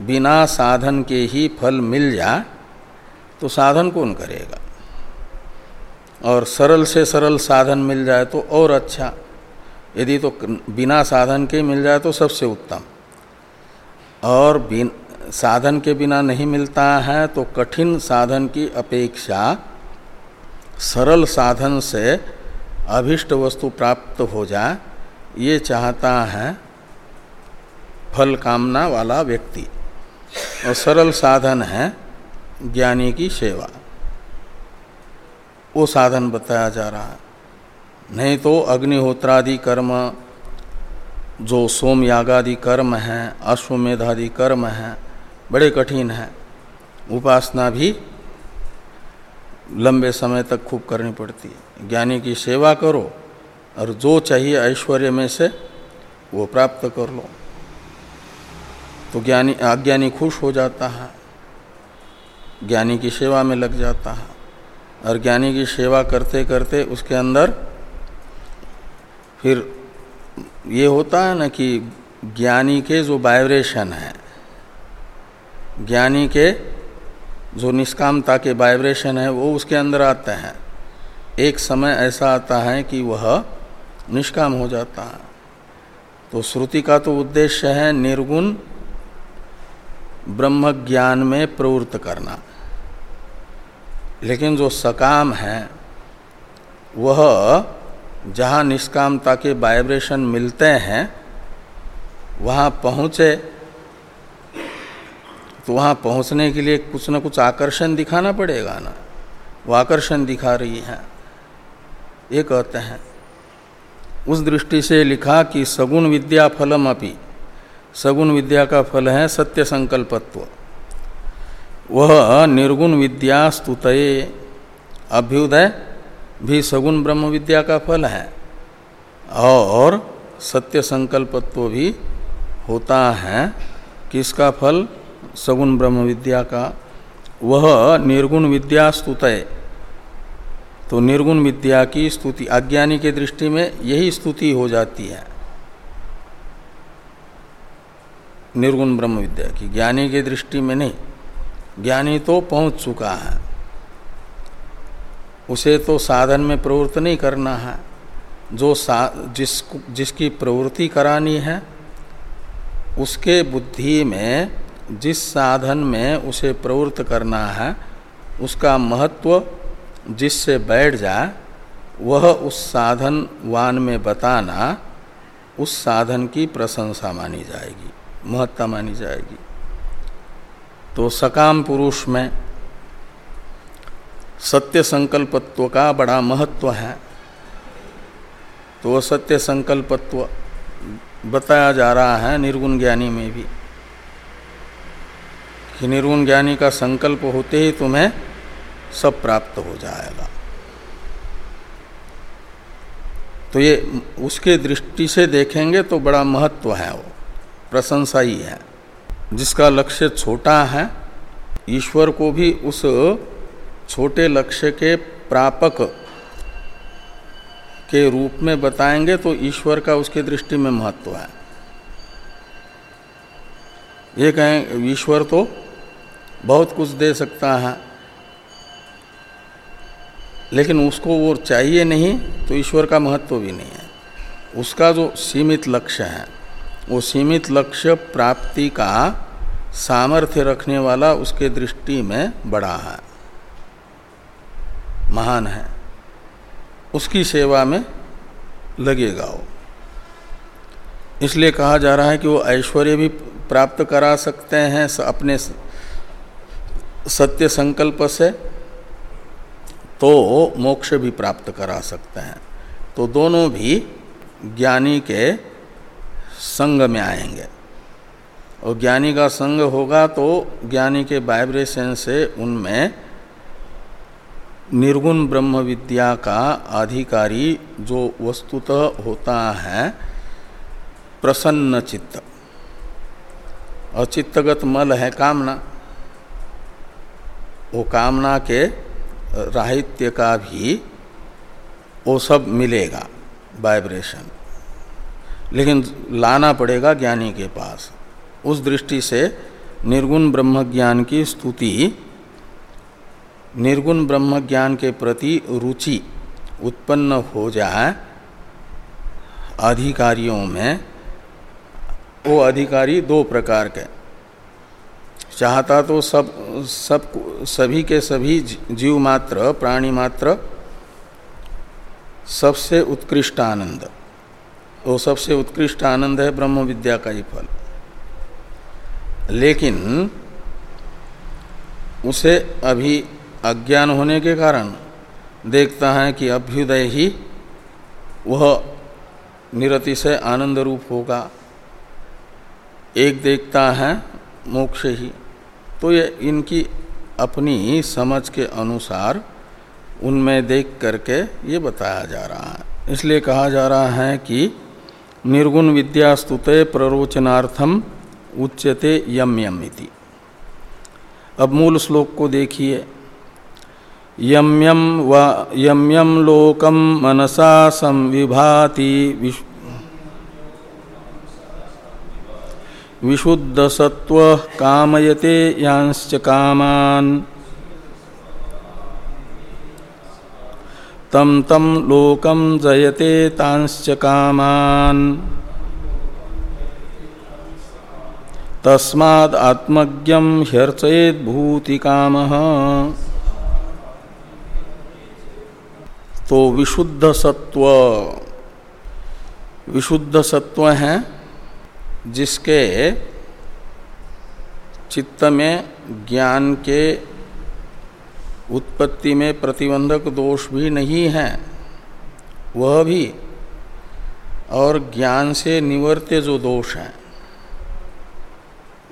बिना साधन के ही फल मिल जाए तो साधन कौन करेगा? और सरल से सरल साधन मिल जाए तो और अच्छा। यदि तो बिना साधन के मिल जाए तो सबसे उत्तम। और बिन, साधन के बिना नहीं मिलता है तो कठिन साधन की अपेक्षा सरल साधन से अभिष्ट वस्तु प्राप्त हो जाए ये चाहता है फल कामना वाला व्यक्ति। और सरल साधन है ज्ञानी की सेवा। वो साधन बताया जा रहा है। नहीं तो अग्निहोत्रादि कर्म, जो सोम यागादि कर्म हैं, अश्वमेधादि कर्म हैं, बड़े कठिन हैं। उपासना भी लंबे समय तक खूब करनी पड़ती है। ज्ञानी की सेवा करो और जो चाहिए ऐश्वर्य में से वो प्राप्त कर लो। तो ज्ञानी, अज्ञानी खुश हो जाता है, ज्ञानी की सेवा में लग जाता है और ज्ञानी की सेवा करते करते उसके अंदर फिर ये होता है ना कि ज्ञानी के जो वाइब्रेशन है, ज्ञानी के जो निष्कामता के वाइब्रेशन है, वो उसके अंदर आते हैं। एक समय ऐसा आता है कि वह निष्काम हो जाता है। तो श्रुति का तो उद्देश्य है निर्गुण ब्रह्म ज्ञान में प्रवृत्त करना। लेकिन जो सकाम है, वह जहाँ निष्कामता के वाइब्रेशन मिलते हैं, वहाँ पहुँचे तो वहाँ पहुँचने के लिए कुछ न कुछ आकर्षण दिखाना पड़ेगा ना। वो आकर्षण दिखा रही है। ये कहते हैं, उस दृष्टि से लिखा कि सगुण विद्या फलम अपि, सगुण विद्या का फल है सत्य संकल्पत्व। वह निर्गुण विद्या स्तुतये, अभ्युदय भी सगुण ब्रह्म विद्या का फल है, और सत्य संकल्पत्व भी होता है, किसका फल? सगुण ब्रह्म विद्या का। वह निर्गुण विद्या स्तुतय तो निर्गुण विद्या की स्तुति अज्ञानी के दृष्टि में यही स्तुति हो जाती है। निर्गुण ब्रह्म विद्या की ज्ञानी के दृष्टि में नहीं, ज्ञानी तो पहुँच चुका है। उसे तो साधन में प्रवृत्त नहीं करना है। जो सा, जिस, जिसकी प्रवृत्ति करानी है, उसके बुद्धि में, जिस साधन में उसे प्रवृत्त करना है, उसका महत्व जिससे बैठ जाए वह उस साधन वान में बताना, उस साधन की प्रशंसा मानी जाएगी, महत्ता मानी जाएगी। तो सकाम पुरुष में सत्य संकल्पत्व का बड़ा महत्व है। तो सत्य संकल्पत्व बताया जा रहा है निर्गुण ज्ञानी में भी। कि निर्गुण ज्ञानी का संकल्प होते ही तुम्हें सब प्राप्त हो जाएगा। तो ये उसके दृष्टि से देखेंगे तो बड़ा महत्व है वो, प्रशंसा ही है। जिसका लक्ष्य छोटा है, ईश्वर को भी उस छोटे लक्ष्य के प्रापक के रूप में बताएँगे तो ईश्वर का उसके दृष्टि में महत्व है। ये कहें, ईश्वर तो बहुत कुछ दे सकता है। लेकिन उसको वो चाहिए नहीं तो ईश्वर का महत्व भी नहीं है। उसका जो सीमित लक्ष्य है, वो सीमित लक्ष्य प्राप्ति का सामर्थ्य रखने वाला उसके दृष्टि में बड़ा है, महान है। उसकी सेवा में लगेगा वो। इसलिए कहा जा रहा है कि वो ऐश्वर्य भी प्राप्त करा सकते हैं अपने सत्य संकल्प से। तो मोक्ष भी प्राप्त करा सकते हैं। तो दोनों भी ज्ञानी के संग में आएँगे। और ज्ञानी का संग होगा तो ज्ञानी के वाइब्रेशन से उनमें निर्गुण ब्रह्म विद्या का अधिकारी जो वस्तुतः होता है, प्रसन्न चित्त। और चित्तगत मल है कामना। वो कामना के राहित्य का भी वो सब मिलेगा वाइब्रेशन लेकिन लाना पड़ेगा ज्ञानी के पास। उस दृष्टि से निर्गुण ब्रह्म ज्ञान की स्तुति, निर्गुण ब्रह्म ज्ञान के प्रति रुचि उत्पन्न हो जाए, अधिकारियों में, वो अधिकारी दो प्रकार के चाहता तो सब सब, सभी के सभी जीव मात्र, प्राणी मात्र, सबसे उत्कृष्ट आनंद। वो सबसे उत्कृष्ट आनंद है ब्रह्म विद्या का ही फल। लेकिन उसे अभी अज्ञान होने के कारण देखता है कि अभ्युदय ही वह निरति से आनंद रूप होगा। एक देखता है, मोक्ष ही। तो ये इनकी अपनी समझ के अनुसार उनमें देख करके ये बताया जा रहा है। इसलिए कहा जा रहा है कि निर्गुण विद्यास्तुते प्ररोचनार्थम उच्यते यम यम इति। अब मूल श्लोक को देखिए। यम यम व यम यम लोकम मनसा संविभाति विशुद्ध सत्व कामयते यांश्च कामान। तम तम लोकम जयते तांश्च कामान। तस्माद आत्मज्ञम ह्यर्चयेत भूति काम तो विशुद्ध सत्व विशुद्ध सत्व है। जिसके चित्त में ज्ञान के उत्पत्ति में प्रतिबंधक दोष भी नहीं है, वह भी और ज्ञान से निवर्त्य जो दोष हैं,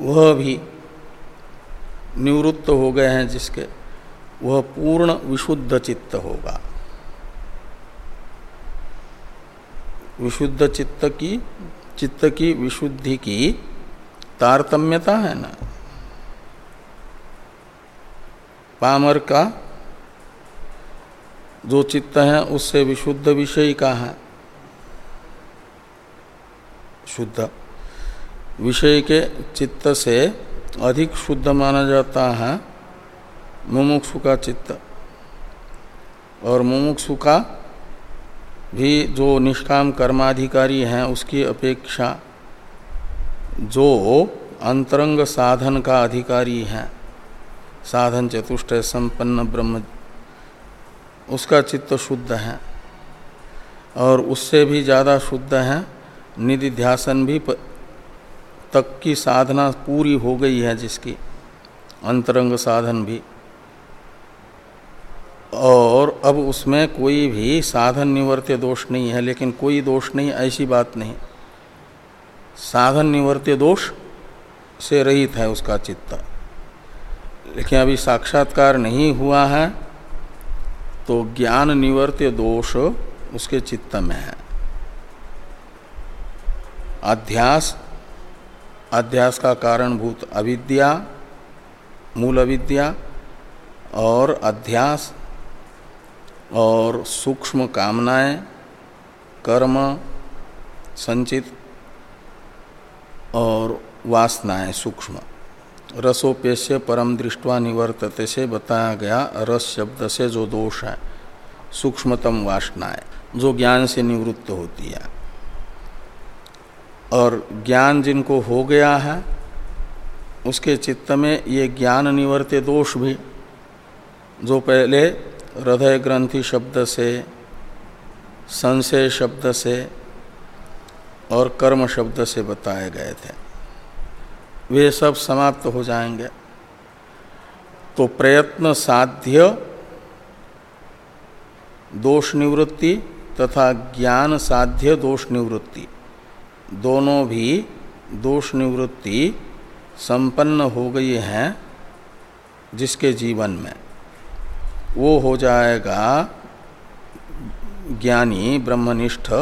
वह भी निवृत्त हो गए हैं जिसके, वह पूर्ण विशुद्ध चित्त होगा। विशुद्ध चित्त की चित्त की विशुद्धि की तारतम्यता है ना। पामर का जो चित्त है, उससे विशुद्ध विषय का है। शुद्ध। विषय के चित्त से अधिक शुद्ध माना जाता है मुमुक्षु का चित्त। और मुमुक्षु का भी जो निष्काम कर्माधिकारी हैं, उसकी अपेक्षा जो अंतरंग साधन का अधिकारी है, साधन चतुष्ट संपन्न ब्रह्म, उसका चित्त शुद्ध है। और उससे भी ज़्यादा शुद्ध है, निधि ध्यासन भी तक की साधना पूरी हो गई है जिसकी, अंतरंग साधन भी। और अब उसमें कोई भी साधन निवर्त्य दोष नहीं है, लेकिन कोई दोष नहीं, ऐसी बात नहीं। साधन निवर्त्य दोष से रहित है उसका चित्त। लेकिन अभी साक्षात्कार नहीं हुआ है तो ज्ञान निवर्त्य दोष उसके चित्त में है। अध्यास अध्यास का कारणभूत अविद्या, मूल अविद्या और अध्यास और सूक्ष्म कामनाएँ, कर्म, संचित और वासनाएँ सूक्ष्म। रसोपेश्य परम दृष्टवा निवर्तते से बताया गया रस शब्द से जो दोष है, सूक्ष्मतम वासनाएँ, जो ज्ञान से निवृत्त होती है। और ज्ञान जिनको हो गया है, उसके चित्त में ये ज्ञान निवर्त्य दोष भी, जो पहले हृदय ग्रंथि शब्द से, संशय शब्द से और कर्म शब्द से बताए गए थे। वे सब समाप्त हो जाएँगे। तो प्रयत्न साध्य, दोष निवृत्ति तथा ज्ञान साध्य, दोष निवृत्ति। दोनों भी दोष निवृत्ति संपन्न हो गई हैं जिसके जीवन में। वो हो जाएगा ज्ञानी, ब्रह्मनिष्ठ,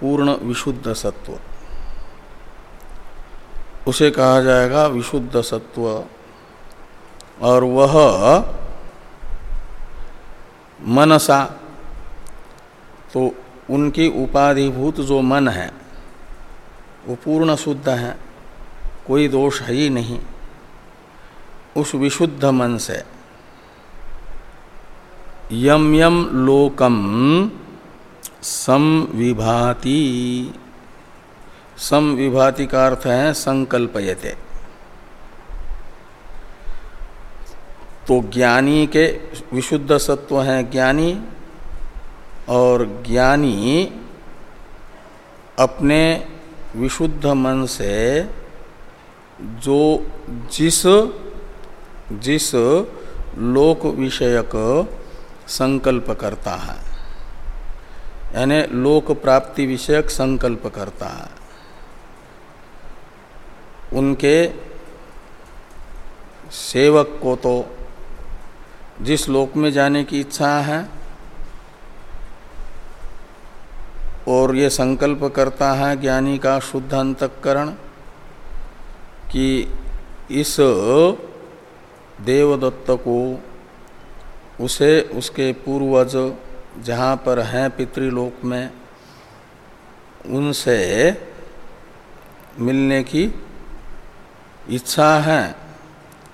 पूर्ण विशुद्ध सत्व। उसे कहा जाएगा विशुद्ध सत्व। और वह मनसा तो उनकी उपाधिभूत जो मन है, वो पूर्ण शुद्ध है, कोई दोष है ही नहीं। उस विशुद्ध मन से यम यम लोकम संविभाति संविभाति का अर्थ है संकल्पयते। तो ज्ञानी के विशुद्ध सत्व हैं ज्ञानी और ज्ञानी अपने विशुद्ध मन से जो जिस जिस लोक विषयक संकल्प करता है। यानी लोक प्राप्ति विषयक संकल्प करता है। उनके सेवक को तो जिस लोक में जाने की इच्छा है और ये संकल्प करता है ज्ञानी का शुद्ध अंतकरण कि इस देवदत्त को उसे उसके पूर्वज जहाँ पर हैं पितृलोक में, उनसे मिलने की इच्छा है,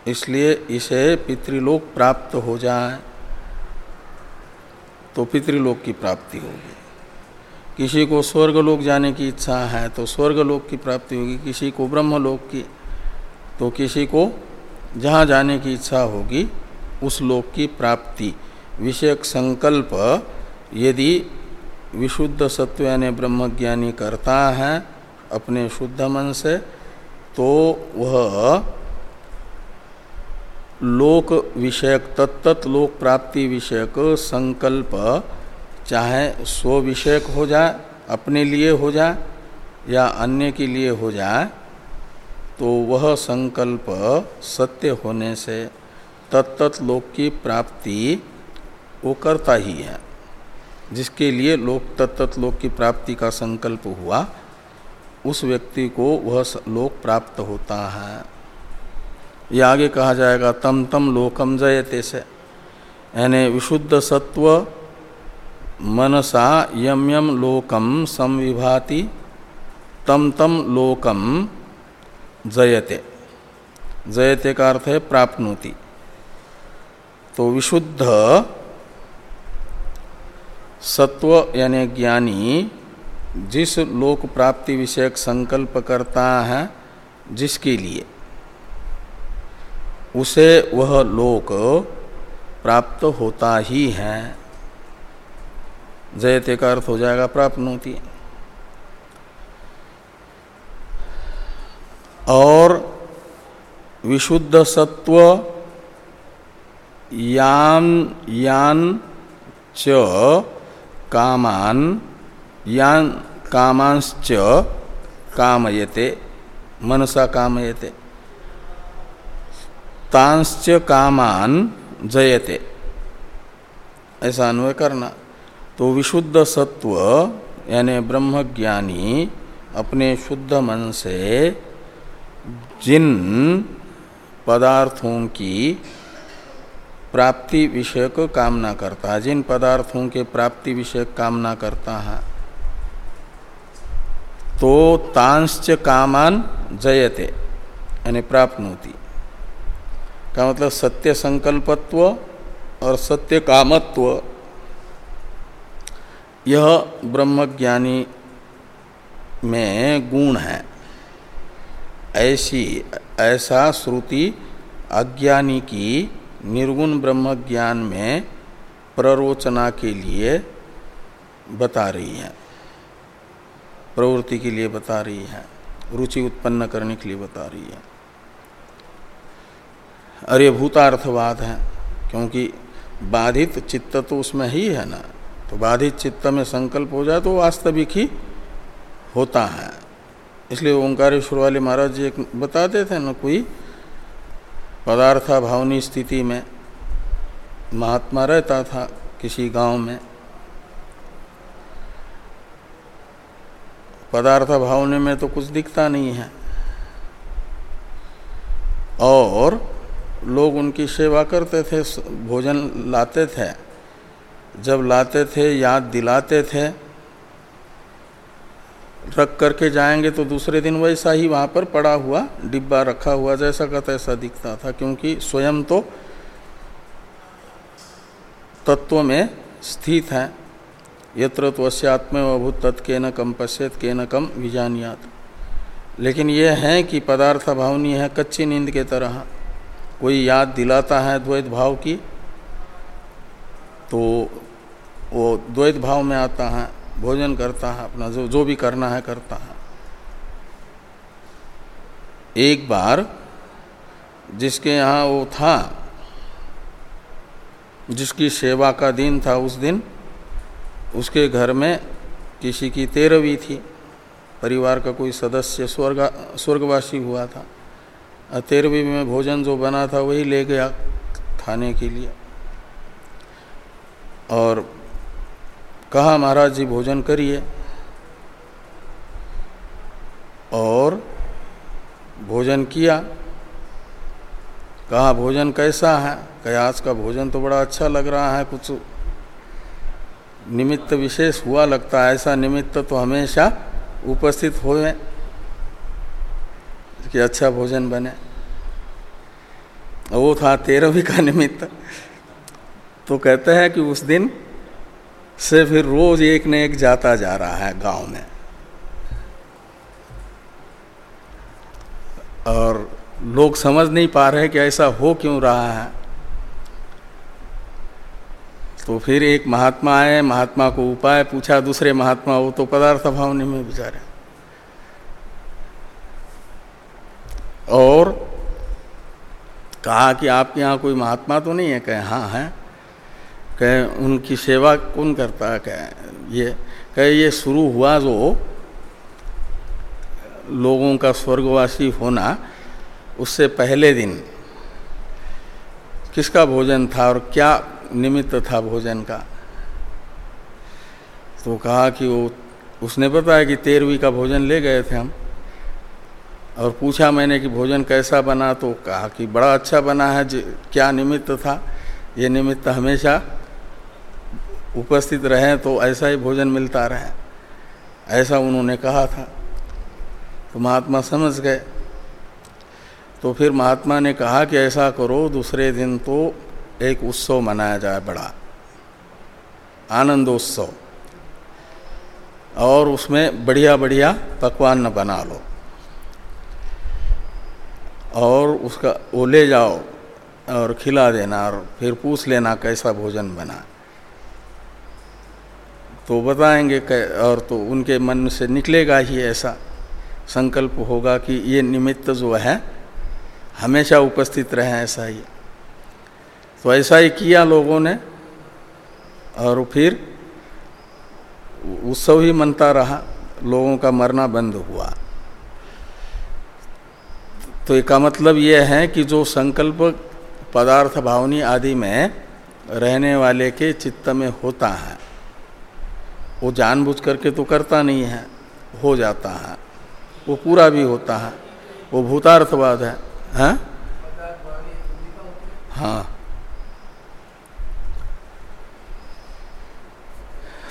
इसलिए इसे पितृलोक प्राप्त हो जाए तो पितृलोक की प्राप्ति होगी। किसी को स्वर्गलोक जाने की इच्छा है तो स्वर्गलोक की प्राप्ति होगी। किसी को ब्रह्मलोक की तो किसी को जहाँ जाने की इच्छा होगी उस लोक की प्राप्ति। विषयक संकल्प, यदि विशुद्ध सत्व यानी ब्रह्मज्ञानी करता है अपने शुद्ध मन से तो वह लोक विषयक तत्त लोक प्राप्ति विषयक संकल्प, चाहे स्व विषयक हो जाए, अपने लिए हो जाए या अन्य के लिए हो जाए तो वह संकल्प सत्य होने से तत्त लोक की प्राप्ति वो करता ही है। जिसके लिए लोक तत्त लोक की प्राप्ति का संकल्प हुआ, उस व्यक्ति को वह लोक प्राप्त होता है। ये आगे कहा जाएगा, तम तम लोकम जयते से। यानी विशुद्ध सत्व मनसा यम यम लोकम संविभाति, तम तम लोकम जयते। जयते का अर्थ है प्राप्नोति। तो विशुद्ध सत्व यानी ज्ञानी जिस लोक प्राप्ति विषयक संकल्प करता है जिसके लिए, उसे वह लोक प्राप्त होता ही है। जयते का अर्थ हो जाएगा प्राप्त होती और विशुद्ध सत्व यान यान, च, कामान, यान, कामांश्च, कामयते, मनसा कामयते। तांश्च कामान, जयते। ऐसा अन्वय करना। तो विशुद्ध सत्व, यानी ब्रह्मज्ञानी, अपने शुद्ध मन से जिन पदार्थों की प्राप्ति विषयक कामना करता है। जिन पदार्थों के प्राप्ति विषयक कामना करता है तो तांश्च कामान जयते, यानी प्राप्त होती का मतलब सत्य संकल्पत्व और सत्य कामत्व। यह ब्रह्मज्ञानी में गुण है। ऐसी, ऐसा श्रुति अज्ञानी की निर्गुण ब्रह्म ज्ञान में प्ररोचना के लिए बता रही है। प्रवृत्ति के लिए बता रही है। रुचि उत्पन्न करने के लिए बता रही है। अरे भूतार्थवाद है, क्योंकि बाधित चित्त तो उसमें ही है ना। तो बाधित चित्त में संकल्प हो जाए तो वास्तविक ही होता है। इसलिए ओंकारेश्वर वाले महाराज जी एक बताते थे ना, कोई पदार्था भावनी स्थिति में महात्मा रहता था किसी गाँव में। पदार्थ भावने में तो कुछ दिखता नहीं है। और लोग उनकी सेवा करते थे, भोजन लाते थे। जब लाते थे, याद दिलाते थे रख करके जाएँगे तो दूसरे दिन वैसा ही वहाँ पर पड़ा हुआ डिब्बा रखा हुआ जैसा का तैसा दिखता था, क्योंकि स्वयं तो तत्व में स्थित है। यत्र त्वस्यात्म तत् के न कम पश्यत के न कम विजानियात। लेकिन यह है कि पदार्थ भावनी है, कच्ची नींद के तरह। कोई याद दिलाता है द्वैत भाव की तो वो द्वैत भाव में आता है। भोजन करता है, अपना जो जो भी करना है करता है। एक बार जिसके यहाँ वो था, जिसकी सेवा का दिन था उस दिन, उसके घर में किसी की तेरहवीं थी, परिवार का कोई सदस्य, स्वर्ग, स्वर्गवासी हुआ था। तेरहवीं में भोजन जो बना था वही ले गया खाने के लिए। और कहा, महाराज जी, भोजन करिए। और भोजन किया। कहा, भोजन कैसा है? कहा, आज का भोजन तो बड़ा अच्छा लग रहा है, कुछ निमित्त विशेष हुआ लगता है, ऐसा निमित्त तो हमेशा उपस्थित हुए कि अच्छा भोजन बने। वो था तेरहवीं का निमित्त। तो कहते हैं कि उस दिन से फिर रोज एक न एक जाता जा रहा है गाँव में। और लोग समझ नहीं पा रहे कि ऐसा हो क्यों रहा है। तो फिर एक महात्मा आए, महात्मा को उपाय पूछा, दूसरे महात्मा वो तो पदार्थ भावने में बेचारे। और कहा कि आपके यहाँ कोई महात्मा तो नहीं है? कहे हाँ है। कहे, उनकी सेवा कौन करता है? कहे, ये कहे, ये शुरू हुआ जो लोगों का स्वर्गवासी होना, उससे पहले दिन। किसका भोजन था और क्या निमित्त था भोजन का? तो कहा कि वो, उसने बताया कि तेरहवीं का भोजन ले गए थे हम। और पूछा मैंने कि, भोजन कैसा बना? तो कहा कि, बड़ा अच्छा बना है क्या निमित्त था? ये निमित्त हमेशा उपस्थित रहें तो ऐसा ही भोजन मिलता रहे। ऐसा उन्होंने कहा था। तो महात्मा समझ गए। तो फिर महात्मा ने कहा कि ऐसा करो, दूसरे दिन तो एक उत्सव मनाया जाए बड़ा। आनंदोत्सव। और उसमें बढ़िया बढ़िया पकवान बना लो। और उसका वो ले जाओ और खिला देना और फिर पूछ लेना कैसा भोजन बना। तो बताएँगे और तो उनके मन से निकलेगा ही ऐसा संकल्प होगा कि ये निमित्त जो है, हमेशा उपस्थित रहे ऐसा ही। तो ऐसा ही किया लोगों ने, और फिर उत्सव ही मनता रहा, लोगों का मरना बंद हुआ। तो इसका मतलब ये है कि जो संकल्प पदार्थ भावनी आदि में रहने वाले के चित्त में होता है वो जानबूझ करके तो करता नहीं है, हो जाता है। वो पूरा भी होता है। वो भूतार्थवाद है। हाँ? हाँ।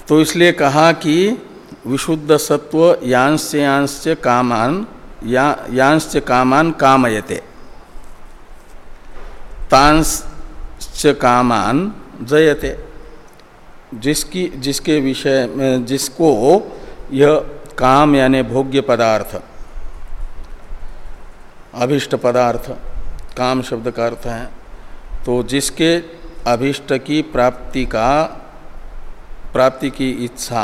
तो इसलिए कहा कि विशुद्ध सत्व यांश यांश कामान, या यांश कामान कामयते। तांश कामान जयते। जिसकी, जिसके विषय में, जिसको यह काम यानी भोग्य पदार्थ, अभिष्ट पदार्थ, काम शब्द का अर्थ है तो जिसके अभिष्ट की प्राप्ति का, प्राप्ति की इच्छा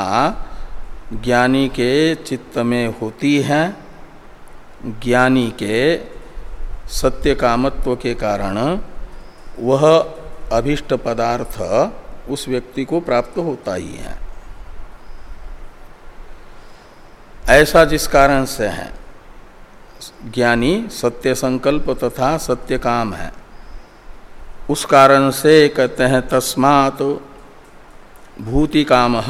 ज्ञानी के चित्त में होती है, ज्ञानी के सत्य कामत्व के कारण वह अभिष्ट पदार्थ उस व्यक्ति को प्राप्त होता ही है। ऐसा जिस कारण से है, ज्ञानी सत्य संकल्प तथा सत्य काम है। उस कारण से कहते हैं, तस्मात भूति काम।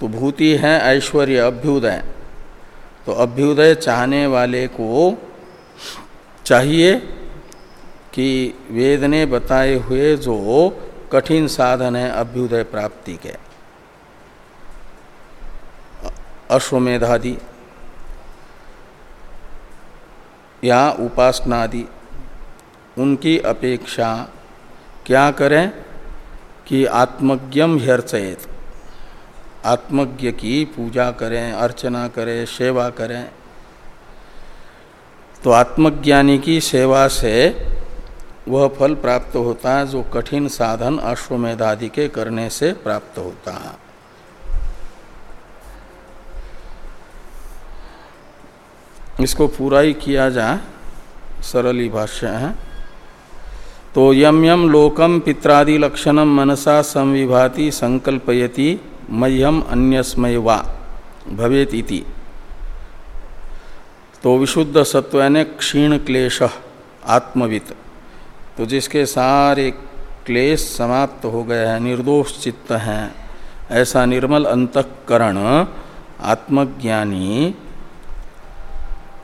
तो भूति है, ऐश्वर्य अभ्युदय। तो अभ्युदय चाहने वाले को चाहिए कि वेद ने बताए हुए जो कठिन साधन है अभ्युदय प्राप्ति के। अश्वमेधादि, या उपासनादि, उनकी अपेक्षा क्या करें कि आत्मज्ञम ह्यर्चयत। आत्मज्ञ की पूजा करें, अर्चना करें, सेवा करें। तो आत्मज्ञानी की सेवा से वह फल प्राप्त होता है जो कठिन साधन अश्वमेध आदि के करने से प्राप्त होता है। इसको पूरा ही किया जाए, सरल भाष्य है। तो यम यम लोकम पित्रादि लक्षणम मनसा संविभाति संकल्पयति मह्यम अन्यस्मय वा भवेत इति। तो विशुद्ध सत्व यानी क्षीण क्लेश, आत्मवित। तो जिसके सारे क्लेश समाप्त हो गए हैं, निर्दोष चित्त हैं, ऐसा निर्मल अंतकरण आत्मज्ञानी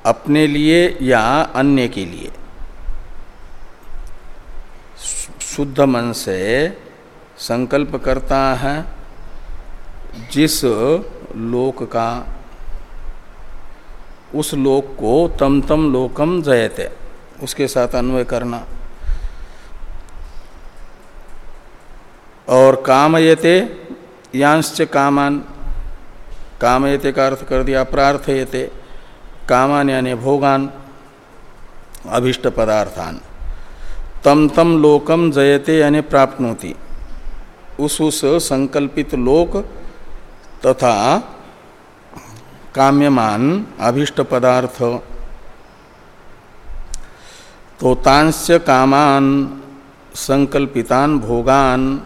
अपने लिए या अन्य के लिए। शुद्ध मन से संकल्प करता है, जिस लोक का, उस लोक को तम तम लोकम जयते, उसके साथ अन्वय करना। और कामयते, यांश्च कामान, कामयते का अर्थ कर दिया, प्रार्थयते, कामान यानी भोगान, अभिष्ट पदार्थान। तम तम लोकम जयते यानी प्राप्नोति। उस उस संकल्पित लोक तथा काम्यमान अभिष्ट पदार्थ। तो तांस्य कामान, संकल्पितान, भोगान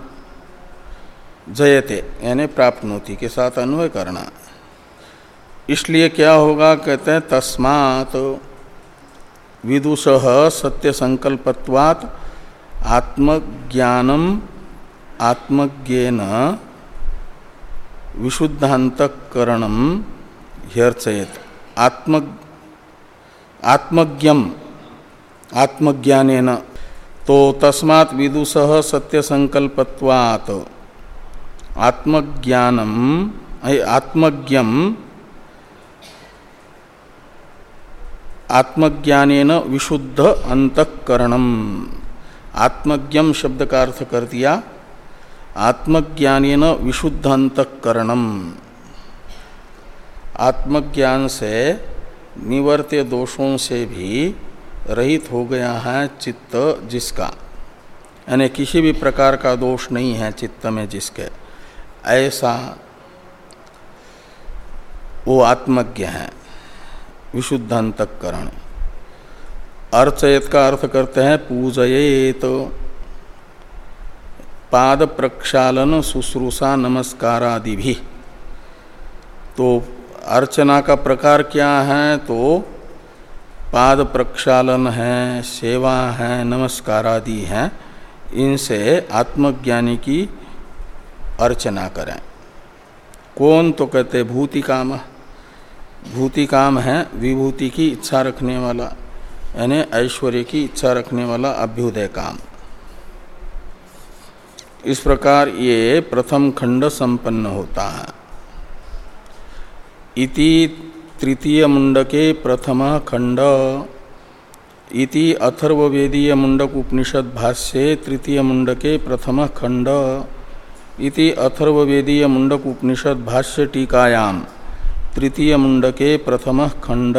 जयते, यानी प्राप्नोति के साथ अन्वय करना। इसलिए क्या होगा, कहते हैं, तस्मात विदुष सत्य संकल्पत्वात् आत्मज्ञानम आत्मज्ञेन विशुद्धांतकरणम ह्यर्चयत। आत्म आत्मज्ञम आत्मज्ञान तो तस्मात् विदुष सत्य संकल्पत्वात् आत्मज्ञानम आत्मज्ञम आत्मज्ञान विशुद्ध अंतकरणम। आत्मज्ञम शब्द का अर्थ कर दिया। आत्मज्ञान विशुद्ध अंतकरणम। आत्मज्ञान से निवर्त्य दोषों से भी रहित हो गया है चित्त जिसका। यानी किसी भी प्रकार का दोष नहीं है चित्त में जिसके। ऐसा वो आत्मज्ञ है विशुद्ध अंतकरण अर्चयत का अर्थ करते हैं पूजयेत। पाद प्रक्षालन शुश्रूषा नमस्कार आदि भी तो अर्चना का प्रकार क्या है? तो पाद प्रक्षालन है, सेवा है नमस्कार आदि हैं। इनसे आत्मज्ञानी की अर्चना करें। कौन तो कहते भूति काम भूति काम है विभूति की इच्छा रखने वाला, यानी ऐश्वर्य की इच्छा रखने वाला अभ्युदय काम। इस प्रकार ये प्रथम खंड संपन्न होता है। इति तृतीय मुंडके प्रथम खंड। इति अथर्वेदीय मुंडक उपनिषद भाष्ये तृतीय मुंडके प्रथम खंड। इति अथर्वेदीय मुंडक उपनिषद भाष्य टीकायाम तृतीय मुंडके प्रथम खंड